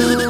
blue.